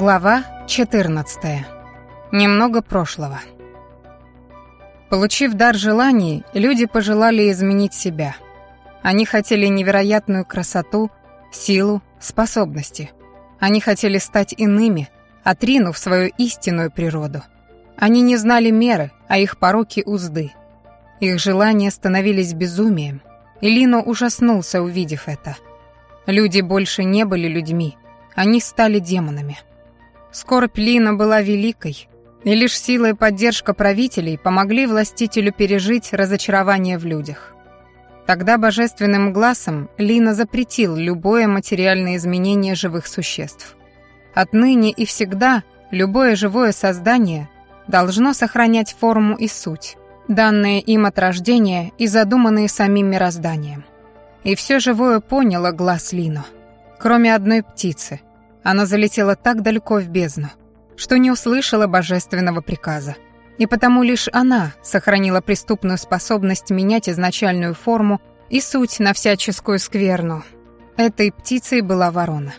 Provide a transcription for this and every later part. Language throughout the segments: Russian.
Глава 14. Немного прошлого. Получив дар желаний, люди пожелали изменить себя. Они хотели невероятную красоту, силу, способности. Они хотели стать иными, отринув свою истинную природу. Они не знали меры, а их пороки — узды. Их желания становились безумием, и Лино ужаснулся, увидев это. Люди больше не были людьми, они стали демонами. Скорбь Лина была великой, и лишь сила и поддержка правителей помогли властителю пережить разочарование в людях. Тогда божественным глазом Лина запретил любое материальное изменение живых существ. Отныне и всегда любое живое создание должно сохранять форму и суть, данные им от рождения и задуманные самим мирозданием. И все живое поняло глаз Лино, кроме одной птицы — она залетела так далеко в бездну, что не услышала божественного приказа. И потому лишь она сохранила преступную способность менять изначальную форму и суть на всяческую скверну. Этой птицей была ворона.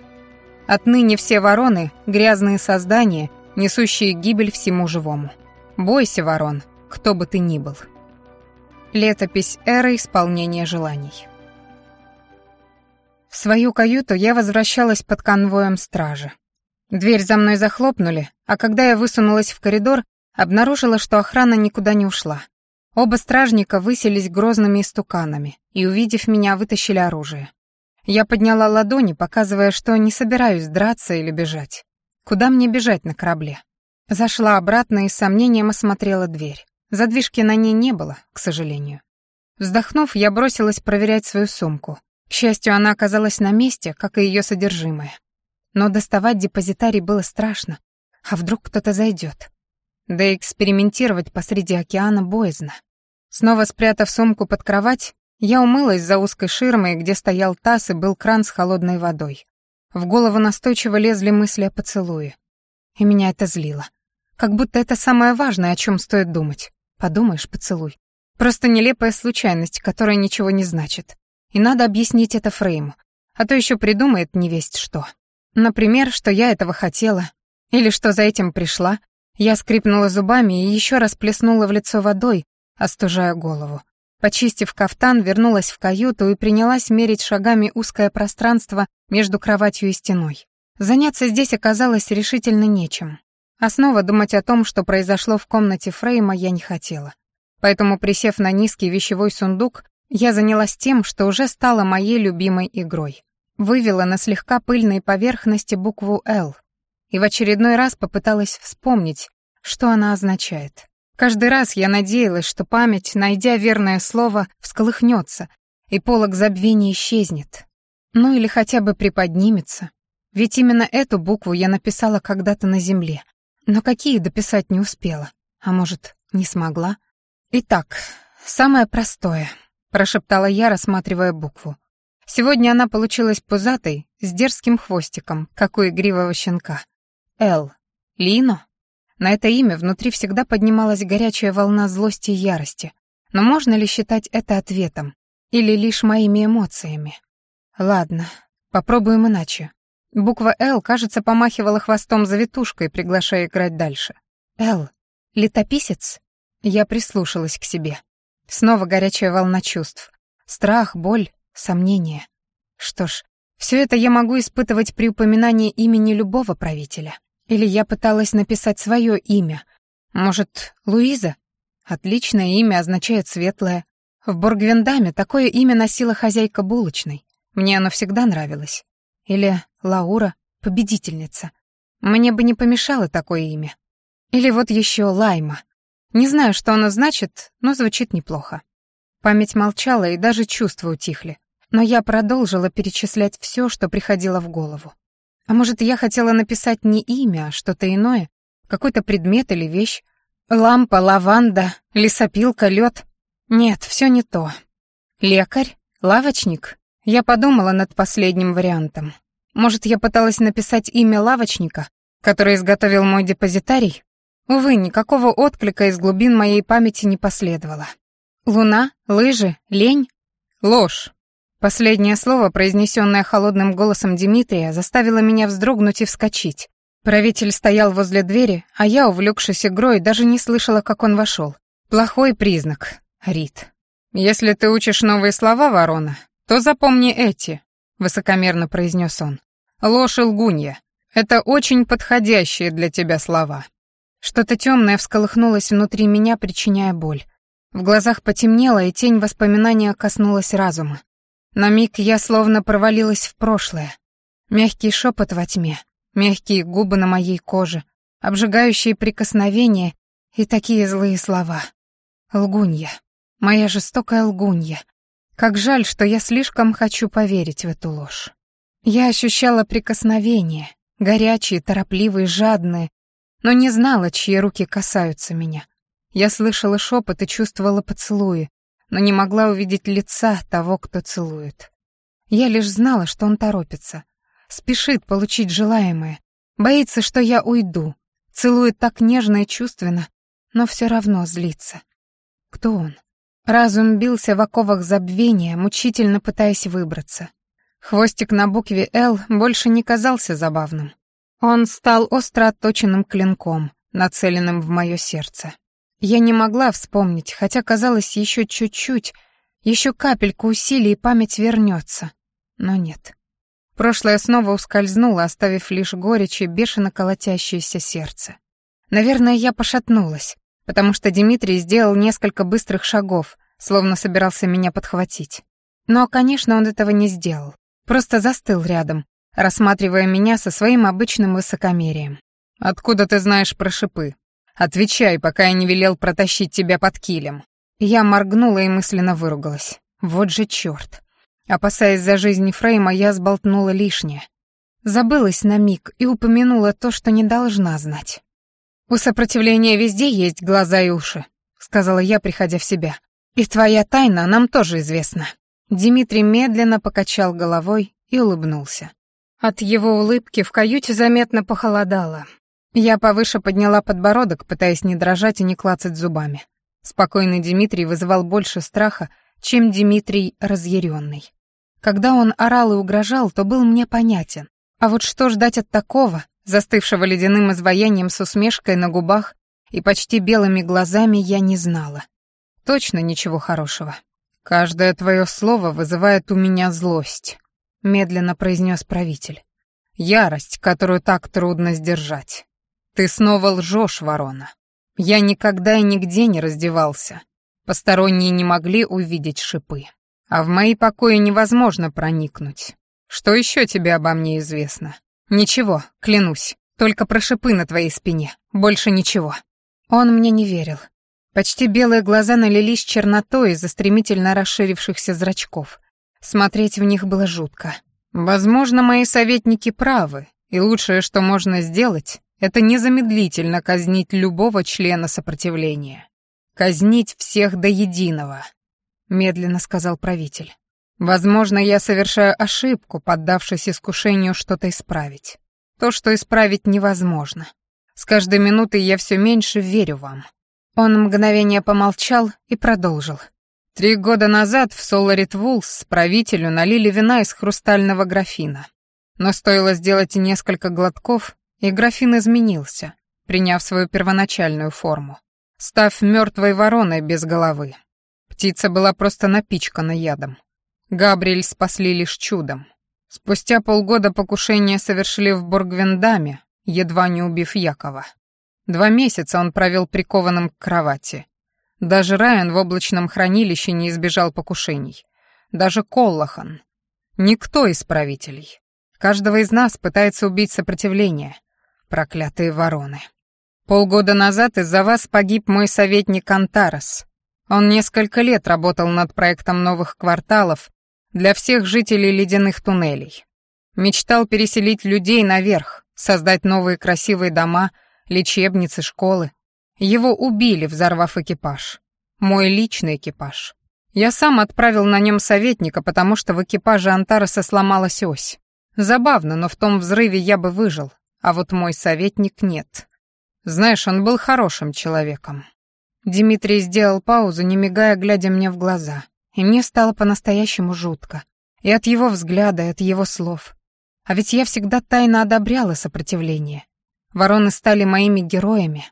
Отныне все вороны — грязные создания, несущие гибель всему живому. Бойся, ворон, кто бы ты ни был. Летопись эры исполнения желаний. В свою каюту я возвращалась под конвоем стражи. Дверь за мной захлопнули, а когда я высунулась в коридор, обнаружила, что охрана никуда не ушла. Оба стражника выселись грозными истуканами и, увидев меня, вытащили оружие. Я подняла ладони, показывая, что не собираюсь драться или бежать. Куда мне бежать на корабле? Зашла обратно и с сомнением осмотрела дверь. Задвижки на ней не было, к сожалению. Вздохнув, я бросилась проверять свою сумку. К счастью, она оказалась на месте, как и ее содержимое. Но доставать депозитарий было страшно. А вдруг кто-то зайдет? Да и экспериментировать посреди океана боязно. Снова спрятав сумку под кровать, я умылась за узкой ширмой, где стоял таз и был кран с холодной водой. В голову настойчиво лезли мысли о поцелуе. И меня это злило. Как будто это самое важное, о чем стоит думать. Подумаешь, поцелуй. Просто нелепая случайность, которая ничего не значит. И надо объяснить это Фрейму, а то еще придумает невесть что. Например, что я этого хотела, или что за этим пришла. Я скрипнула зубами и еще раз плеснула в лицо водой, остужая голову. Почистив кафтан, вернулась в каюту и принялась мерить шагами узкое пространство между кроватью и стеной. Заняться здесь оказалось решительно нечем. А снова думать о том, что произошло в комнате Фрейма, я не хотела. Поэтому, присев на низкий вещевой сундук, я занялась тем, что уже стало моей любимой игрой. Вывела на слегка пыльной поверхности букву «Л» и в очередной раз попыталась вспомнить, что она означает. Каждый раз я надеялась, что память, найдя верное слово, всколыхнется, и полог забвения исчезнет. Ну или хотя бы приподнимется. Ведь именно эту букву я написала когда-то на земле. Но какие дописать не успела. А может, не смогла? Итак, самое простое — прошептала я, рассматривая букву. Сегодня она получилась пузатой, с дерзким хвостиком, как у игривого щенка. «Л. Лино?» На это имя внутри всегда поднималась горячая волна злости и ярости. Но можно ли считать это ответом? Или лишь моими эмоциями? Ладно, попробуем иначе. Буква «Л», кажется, помахивала хвостом завитушкой, приглашая играть дальше. «Л. Летописец?» Я прислушалась к себе. Снова горячая волна чувств. Страх, боль, сомнение. Что ж, все это я могу испытывать при упоминании имени любого правителя. Или я пыталась написать свое имя. Может, Луиза? Отличное имя означает светлое. В Боргвиндаме такое имя носила хозяйка булочной. Мне оно всегда нравилось. Или Лаура, победительница. Мне бы не помешало такое имя. Или вот еще Лайма, не знаю, что оно значит, но звучит неплохо. Память молчала и даже чувства утихли. Но я продолжила перечислять все, что приходило в голову. А может, я хотела написать не имя, а что-то иное? Какой-то предмет или вещь? Лампа, лаванда, лесопилка, лед? Нет, все не то. Лекарь? Лавочник? Я подумала над последним вариантом. Может, я пыталась написать имя лавочника, который изготовил мой депозитарий? Увы, никакого отклика из глубин моей памяти не последовало. Луна, лыжи, лень? Ложь. Последнее слово, произнесенное холодным голосом Дмитрия, заставило меня вздрогнуть и вскочить. Правитель стоял возле двери, а я, увлекшись игрой, даже не слышала, как он вошел. Плохой признак. Рит. «Если ты учишь новые слова, ворона, то запомни эти», — высокомерно произнес он. «Ложь и лгунья. Это очень подходящие для тебя слова. Что-то темное всколыхнулось внутри меня, причиняя боль. В глазах потемнело, и тень воспоминания коснулась разума. На миг я словно провалилась в прошлое. Мягкий шепот во тьме, мягкие губы на моей коже, обжигающие прикосновения и такие злые слова. Лгунья. Моя жестокая лгунья. Как жаль, что я слишком хочу поверить в эту ложь. Я ощущала прикосновения, горячие, торопливые, жадные, но не знала, чьи руки касаются меня. Я слышала шепот и чувствовала поцелуи, но не могла увидеть лица того, кто целует. Я лишь знала, что он торопится, спешит получить желаемое, боится, что я уйду, целует так нежно и чувственно, но все равно злится. Кто он? Разум бился в оковах забвения, мучительно пытаясь выбраться. Хвостик на букве «Л» больше не казался забавным. Он стал остро отточенным клинком, нацеленным в мое сердце. Я не могла вспомнить, хотя казалось еще чуть-чуть, еще капельку усилий, и память вернется. Но нет. Прошлое снова ускользнуло, оставив лишь горечь и бешено колотящееся сердце. Наверное, я пошатнулась, потому что Дмитрий сделал несколько быстрых шагов, словно собирался меня подхватить. Но, конечно, он этого не сделал. Просто застыл рядом, рассматривая меня со своим обычным высокомерием. «Откуда ты знаешь про шипы? Отвечай, пока я не велел протащить тебя под килем». Я моргнула и мысленно выругалась. Вот же чёрт. Опасаясь за жизнь Фрейма, я сболтнула лишнее. Забылась на миг и упомянула то, что не должна знать. «У сопротивления везде есть глаза и уши», — сказала я, приходя в себя. «И твоя тайна нам тоже известна». Дмитрий медленно покачал головой и улыбнулся. От его улыбки в каюте заметно похолодало. Я повыше подняла подбородок, пытаясь не дрожать и не клацать зубами. Спокойный Дмитрий вызывал больше страха, чем Дмитрий разъяренный. Когда он орал и угрожал, то был мне понятен. А вот что ждать от такого, застывшего ледяным изваянием с усмешкой на губах и почти белыми глазами, я не знала. Точно ничего хорошего. «Каждое твое слово вызывает у меня злость», — медленно произнес правитель. «Ярость, которую так трудно сдержать. Ты снова лжешь, ворона. Я никогда и нигде не раздевался. Посторонние не могли увидеть шипы. А в мои покои невозможно проникнуть. Что еще тебе обо мне известно? Ничего, клянусь. Только про шипы на твоей спине. Больше ничего». Он мне не верил. Почти белые глаза налились чернотой из-за стремительно расширившихся зрачков — Смотреть в них было жутко. Возможно, мои советники правы, и лучшее, что можно сделать, это незамедлительно казнить любого члена сопротивления. Казнить всех до единого, медленно сказал правитель. Возможно, я совершаю ошибку, поддавшись искушению что-то исправить. То, что исправить невозможно. С каждой минутой я все меньше верю вам. Он мгновение помолчал и продолжил. Три года назад в Соларит Вулс правителю налили вина из хрустального графина. Но стоило сделать несколько глотков, и графин изменился, приняв свою первоначальную форму, став мертвой вороной без головы. Птица была просто напичкана ядом. Габриэль спасли лишь чудом. Спустя полгода покушение совершили в Бургвендаме, едва не убив Якова. Два месяца он провел прикованным к кровати, даже Райан в облачном хранилище не избежал покушений. Даже Коллахан. Никто из правителей. Каждого из нас пытается убить сопротивление. Проклятые вороны. Полгода назад из-за вас погиб мой советник Антарас. Он несколько лет работал над проектом новых кварталов для всех жителей ледяных туннелей. Мечтал переселить людей наверх, создать новые красивые дома, лечебницы, школы. Его убили, взорвав экипаж. Мой личный экипаж. Я сам отправил на нем советника, потому что в экипаже Антареса сломалась ось. Забавно, но в том взрыве я бы выжил, а вот мой советник нет. Знаешь, он был хорошим человеком. Дмитрий сделал паузу, не мигая, глядя мне в глаза. И мне стало по-настоящему жутко. И от его взгляда, и от его слов. А ведь я всегда тайно одобряла сопротивление. Вороны стали моими героями,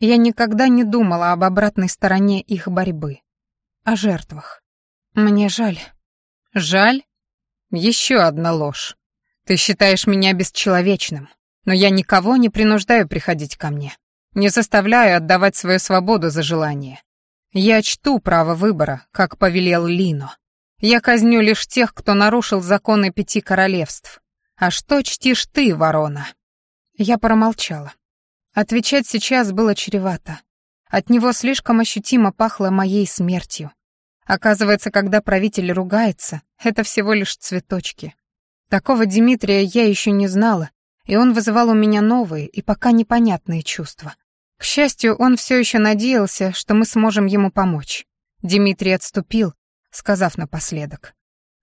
я никогда не думала об обратной стороне их борьбы. О жертвах. Мне жаль. Жаль? Еще одна ложь. Ты считаешь меня бесчеловечным, но я никого не принуждаю приходить ко мне. Не заставляю отдавать свою свободу за желание. Я чту право выбора, как повелел Лино. Я казню лишь тех, кто нарушил законы пяти королевств. А что чтишь ты, ворона?» Я промолчала. Отвечать сейчас было чревато. От него слишком ощутимо пахло моей смертью. Оказывается, когда правитель ругается, это всего лишь цветочки. Такого Дмитрия я еще не знала, и он вызывал у меня новые и пока непонятные чувства. К счастью, он все еще надеялся, что мы сможем ему помочь. Дмитрий отступил, сказав напоследок.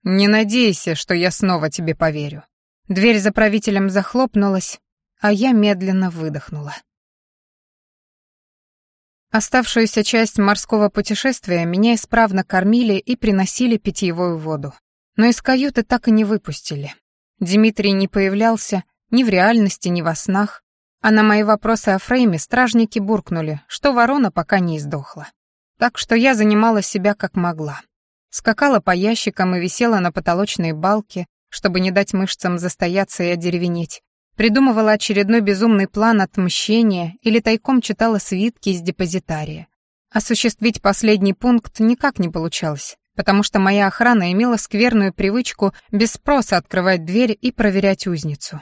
«Не надейся, что я снова тебе поверю». Дверь за правителем захлопнулась, а я медленно выдохнула. Оставшуюся часть морского путешествия меня исправно кормили и приносили питьевую воду. Но из каюты так и не выпустили. Дмитрий не появлялся ни в реальности, ни во снах, а на мои вопросы о Фрейме стражники буркнули, что ворона пока не издохла. Так что я занимала себя как могла. Скакала по ящикам и висела на потолочной балке, чтобы не дать мышцам застояться и одеревенеть, придумывала очередной безумный план отмщения или тайком читала свитки из депозитария. Осуществить последний пункт никак не получалось, потому что моя охрана имела скверную привычку без спроса открывать дверь и проверять узницу.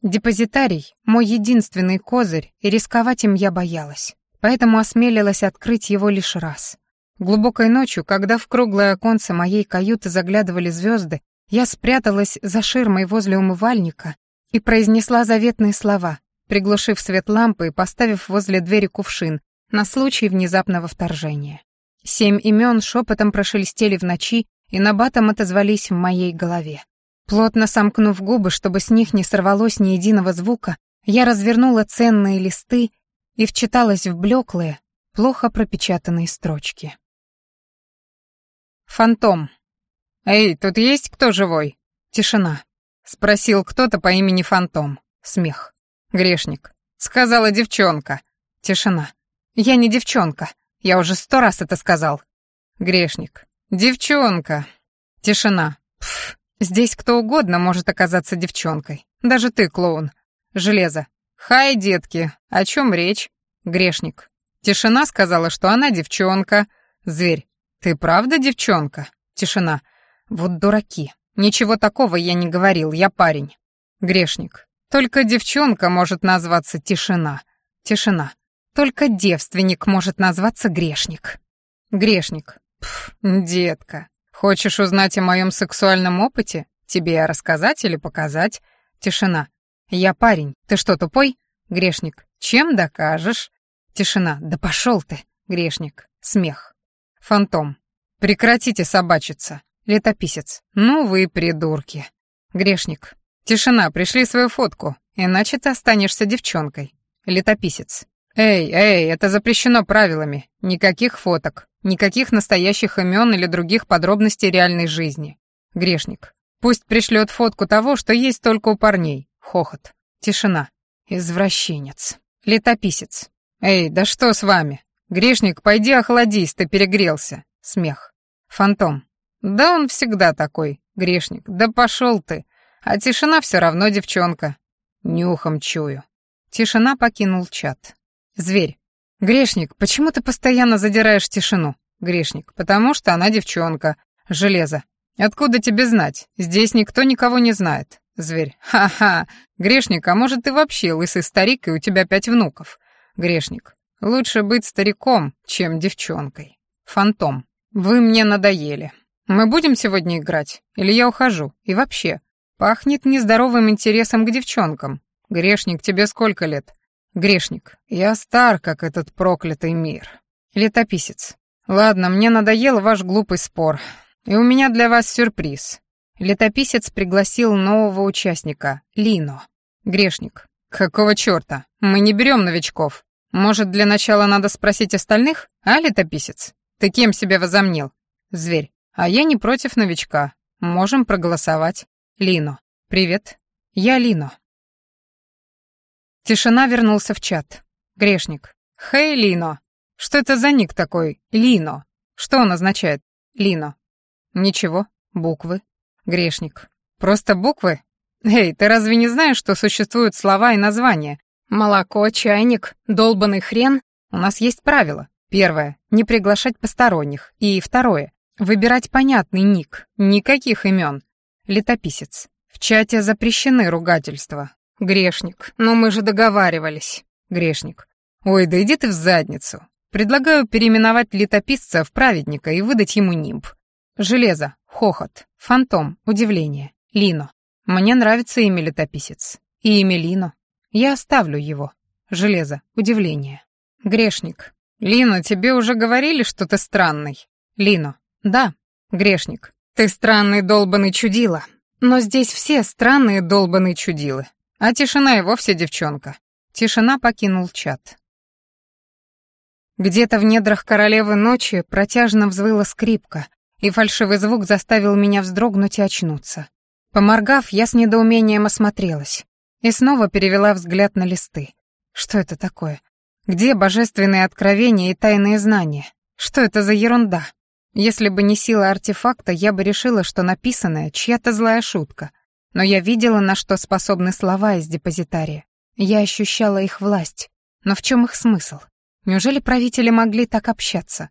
Депозитарий — мой единственный козырь, и рисковать им я боялась, поэтому осмелилась открыть его лишь раз. Глубокой ночью, когда в круглое оконце моей каюты заглядывали звезды, я спряталась за ширмой возле умывальника и произнесла заветные слова, приглушив свет лампы и поставив возле двери кувшин на случай внезапного вторжения. Семь имен шепотом прошелестели в ночи и набатом отозвались в моей голове. Плотно сомкнув губы, чтобы с них не сорвалось ни единого звука, я развернула ценные листы и вчиталась в блеклые, плохо пропечатанные строчки. Фантом. «Эй, тут есть кто живой?» Тишина. Спросил кто-то по имени Фантом. Смех. Грешник. Сказала девчонка. Тишина. Я не девчонка. Я уже сто раз это сказал. Грешник. Девчонка. Тишина. Пф. Здесь кто угодно может оказаться девчонкой. Даже ты, клоун. Железо. Хай, детки. О чем речь? Грешник. Тишина сказала, что она девчонка. Зверь. Ты правда девчонка? Тишина. Вот дураки. «Ничего такого я не говорил, я парень. Грешник. Только девчонка может назваться тишина. Тишина. Только девственник может назваться грешник. Грешник. Пф, детка. Хочешь узнать о моем сексуальном опыте? Тебе рассказать или показать? Тишина. Я парень. Ты что, тупой? Грешник. Чем докажешь? Тишина. Да пошел ты. Грешник. Смех. Фантом. Прекратите собачиться. Летописец. Ну вы придурки. Грешник. Тишина, пришли свою фотку, иначе ты останешься девчонкой. Летописец. Эй, эй, это запрещено правилами. Никаких фоток, никаких настоящих имен или других подробностей реальной жизни. Грешник. Пусть пришлет фотку того, что есть только у парней. Хохот. Тишина. Извращенец. Летописец. Эй, да что с вами? Грешник, пойди охладись, ты перегрелся. Смех. Фантом. Да он всегда такой, грешник. Да пошел ты. А тишина все равно, девчонка. Нюхом чую. Тишина покинул чат. Зверь. Грешник, почему ты постоянно задираешь тишину? Грешник, потому что она девчонка. Железо. Откуда тебе знать? Здесь никто никого не знает. Зверь. Ха-ха. Грешник, а может ты вообще лысый старик и у тебя пять внуков? Грешник. Лучше быть стариком, чем девчонкой. Фантом. Вы мне надоели. «Мы будем сегодня играть? Или я ухожу? И вообще, пахнет нездоровым интересом к девчонкам. Грешник, тебе сколько лет?» «Грешник, я стар, как этот проклятый мир». «Летописец, ладно, мне надоел ваш глупый спор. И у меня для вас сюрприз». Летописец пригласил нового участника, Лино. «Грешник, какого чёрта? Мы не берем новичков. Может, для начала надо спросить остальных, а, летописец? Ты кем себя возомнил?» «Зверь, а я не против новичка. Можем проголосовать. Лино. Привет. Я Лино. Тишина вернулся в чат. Грешник. Хей, Лино. Что это за ник такой? Лино. Что он означает? Лино. Ничего. Буквы. Грешник. Просто буквы? Эй, ты разве не знаешь, что существуют слова и названия? Молоко, чайник, долбанный хрен. У нас есть правило. Первое — не приглашать посторонних. И второе Выбирать понятный ник, никаких имен. Летописец. В чате запрещены ругательства. Грешник. Но мы же договаривались. Грешник. Ой, да иди ты в задницу. Предлагаю переименовать летописца в праведника и выдать ему нимб. Железо. Хохот. Фантом. Удивление. Лино. Мне нравится имя летописец. И имя Лино. Я оставлю его. Железо. Удивление. Грешник. Лино, тебе уже говорили, что ты странный. Лино. Да, грешник, ты странный долбанный чудила. Но здесь все странные долбанные чудилы. А тишина и вовсе девчонка. Тишина покинул чат. Где-то в недрах королевы ночи протяжно взвыла скрипка, и фальшивый звук заставил меня вздрогнуть и очнуться. Поморгав, я с недоумением осмотрелась и снова перевела взгляд на листы. Что это такое? Где божественные откровения и тайные знания? Что это за ерунда? Если бы не сила артефакта, я бы решила, что написанное чья-то злая шутка. Но я видела, на что способны слова из депозитария. Я ощущала их власть. Но в чем их смысл? Неужели правители могли так общаться?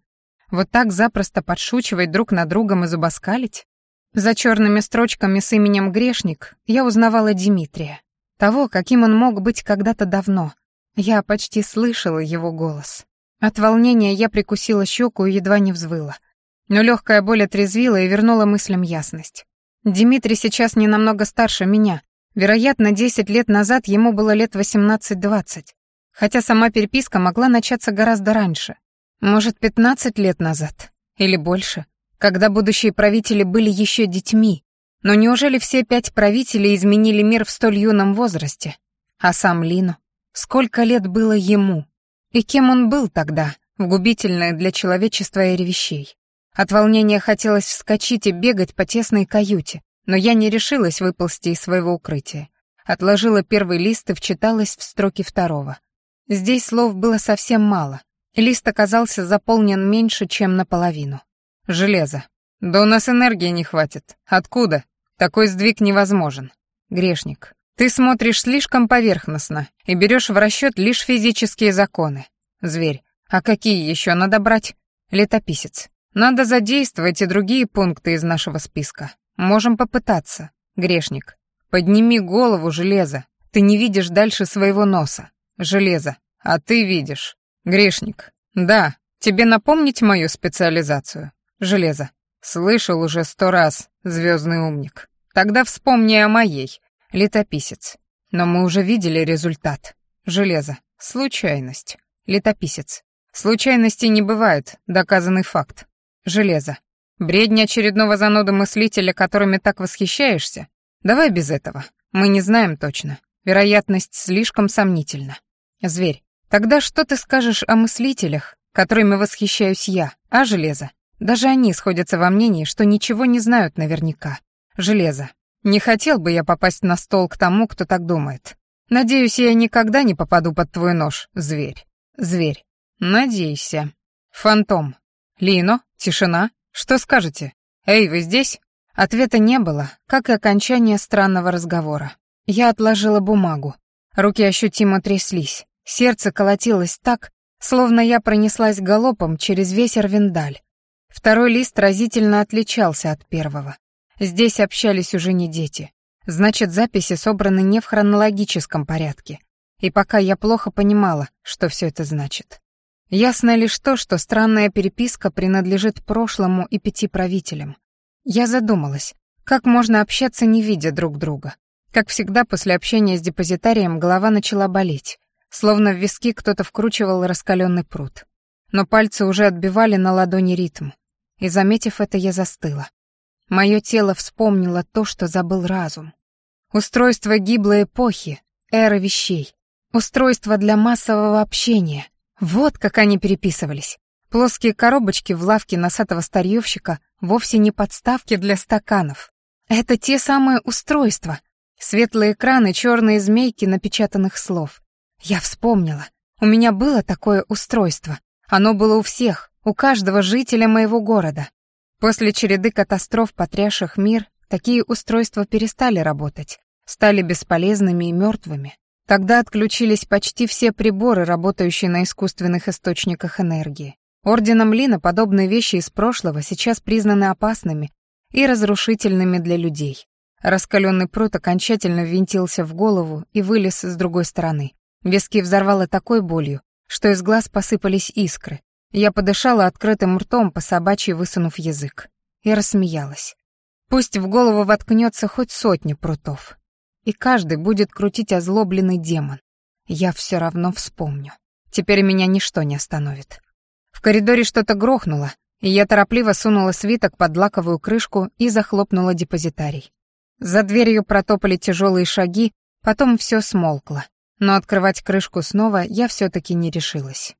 Вот так запросто подшучивать друг над другом и зубоскалить? За черными строчками с именем Грешник я узнавала Дмитрия. Того, каким он мог быть когда-то давно. Я почти слышала его голос. От волнения я прикусила щеку и едва не взвыла. Но легкая боль отрезвила и вернула мыслям ясность. Дмитрий сейчас не намного старше меня. Вероятно, 10 лет назад ему было лет 18-20. Хотя сама переписка могла начаться гораздо раньше. Может, 15 лет назад. Или больше. Когда будущие правители были еще детьми. Но неужели все пять правителей изменили мир в столь юном возрасте? А сам Лину? Сколько лет было ему? И кем он был тогда, в губительное для человечества и вещей? От волнения хотелось вскочить и бегать по тесной каюте, но я не решилась выползти из своего укрытия. Отложила первый лист и вчиталась в строки второго. Здесь слов было совсем мало. Лист оказался заполнен меньше, чем наполовину. «Железо. Да у нас энергии не хватит. Откуда? Такой сдвиг невозможен. Грешник. Ты смотришь слишком поверхностно и берешь в расчет лишь физические законы. Зверь. А какие еще надо брать? Летописец. Надо задействовать и другие пункты из нашего списка. Можем попытаться. Грешник, подними голову, железо. Ты не видишь дальше своего носа. Железо, а ты видишь. Грешник, да, тебе напомнить мою специализацию. Железо, слышал уже сто раз, звездный умник. Тогда вспомни о моей, летописец. Но мы уже видели результат. Железо, случайность. Летописец. Случайностей не бывает, доказанный факт. Железо. Бредни очередного зануда-мыслителя, которыми так восхищаешься? Давай без этого. Мы не знаем точно. Вероятность слишком сомнительна. Зверь. Тогда что ты скажешь о мыслителях, которыми восхищаюсь я, а железо? Даже они сходятся во мнении, что ничего не знают наверняка. Железо. Не хотел бы я попасть на стол к тому, кто так думает. Надеюсь, я никогда не попаду под твой нож, зверь. Зверь. Надейся. Фантом. Лино? Тишина? Что скажете? Эй, вы здесь?» Ответа не было, как и окончание странного разговора. Я отложила бумагу. Руки ощутимо тряслись. Сердце колотилось так, словно я пронеслась галопом через весь Арвендаль. Второй лист разительно отличался от первого. Здесь общались уже не дети. Значит, записи собраны не в хронологическом порядке. И пока я плохо понимала, что все это значит. Ясно лишь то, что странная переписка принадлежит прошлому и пяти правителям. Я задумалась, как можно общаться, не видя друг друга. Как всегда, после общения с депозитарием голова начала болеть, словно в виски кто-то вкручивал раскаленный пруд. Но пальцы уже отбивали на ладони ритм, и, заметив это, я застыла. Мое тело вспомнило то, что забыл разум. Устройство гиблой эпохи, эры вещей, устройство для массового общения — вот как они переписывались. Плоские коробочки в лавке носатого старьевщика вовсе не подставки для стаканов. Это те самые устройства. Светлые экраны, черные змейки напечатанных слов. Я вспомнила. У меня было такое устройство. Оно было у всех, у каждого жителя моего города. После череды катастроф, потрясших мир, такие устройства перестали работать, стали бесполезными и мертвыми. Тогда отключились почти все приборы, работающие на искусственных источниках энергии. Орденом Лина подобные вещи из прошлого сейчас признаны опасными и разрушительными для людей. Раскаленный пруд окончательно ввинтился в голову и вылез с другой стороны. Виски взорвало такой болью, что из глаз посыпались искры. Я подышала открытым ртом, по собачьи высунув язык. И рассмеялась. Пусть в голову воткнется хоть сотни прутов и каждый будет крутить озлобленный демон. Я все равно вспомню. Теперь меня ничто не остановит. В коридоре что-то грохнуло, и я торопливо сунула свиток под лаковую крышку и захлопнула депозитарий. За дверью протопали тяжелые шаги, потом все смолкло, но открывать крышку снова я все таки не решилась.